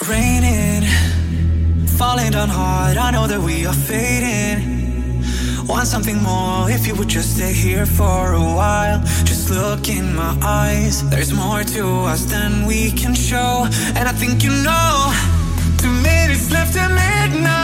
Raining, falling down hard. I know that we are fading. Want something more if you would just stay here for a while. Just look in my eyes. There's more to us than we can show. And I think you know. Two minutes left at midnight.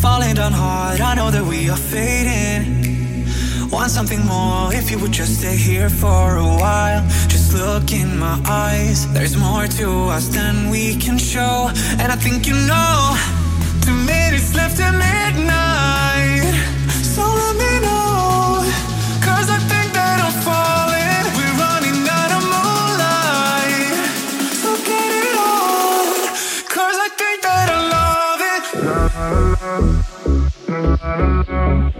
Falling down hard. I know that we are fading. Want something more if you would just stay here for a while. Just look in my eyes. There's more to us than we can show. And I think you know. la la la la